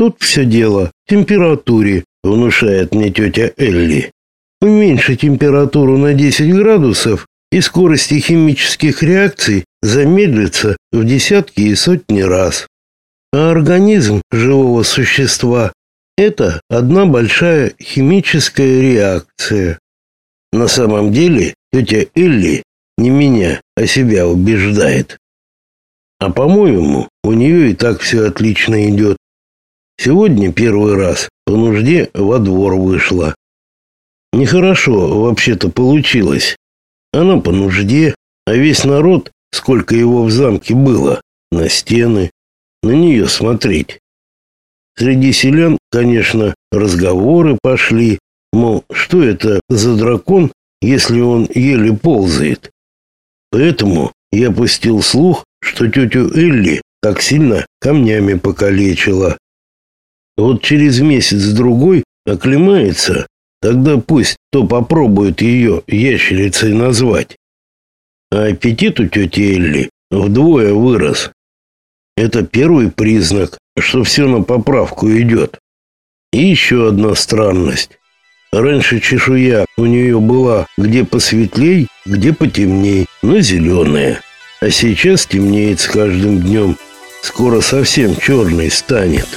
Тут все дело в температуре, внушает мне тетя Элли. Уменьши температуру на 10 градусов, и скорости химических реакций замедлится в десятки и сотни раз. А организм живого существа – это одна большая химическая реакция. На самом деле тетя Элли не меня, а себя убеждает. А по-моему, у нее и так все отлично идет. Сегодня первый раз по нужде во двор вышла. Нехорошо вообще-то получилось. Она по нужде, а весь народ, сколько его в замке было, на стены, на нее смотреть. Среди селян, конечно, разговоры пошли, мол, что это за дракон, если он еле ползает. Поэтому я пустил слух, что тетю Элли так сильно камнями покалечила. Вот через месяц-другой оклемается, тогда пусть кто попробует ее ящерицей назвать. А аппетит у тети Элли вдвое вырос. Это первый признак, что все на поправку идет. И еще одна странность. Раньше чешуя у нее была где посветлей, где потемней, но зеленая. А сейчас темнеет с каждым днем. Скоро совсем черной станет.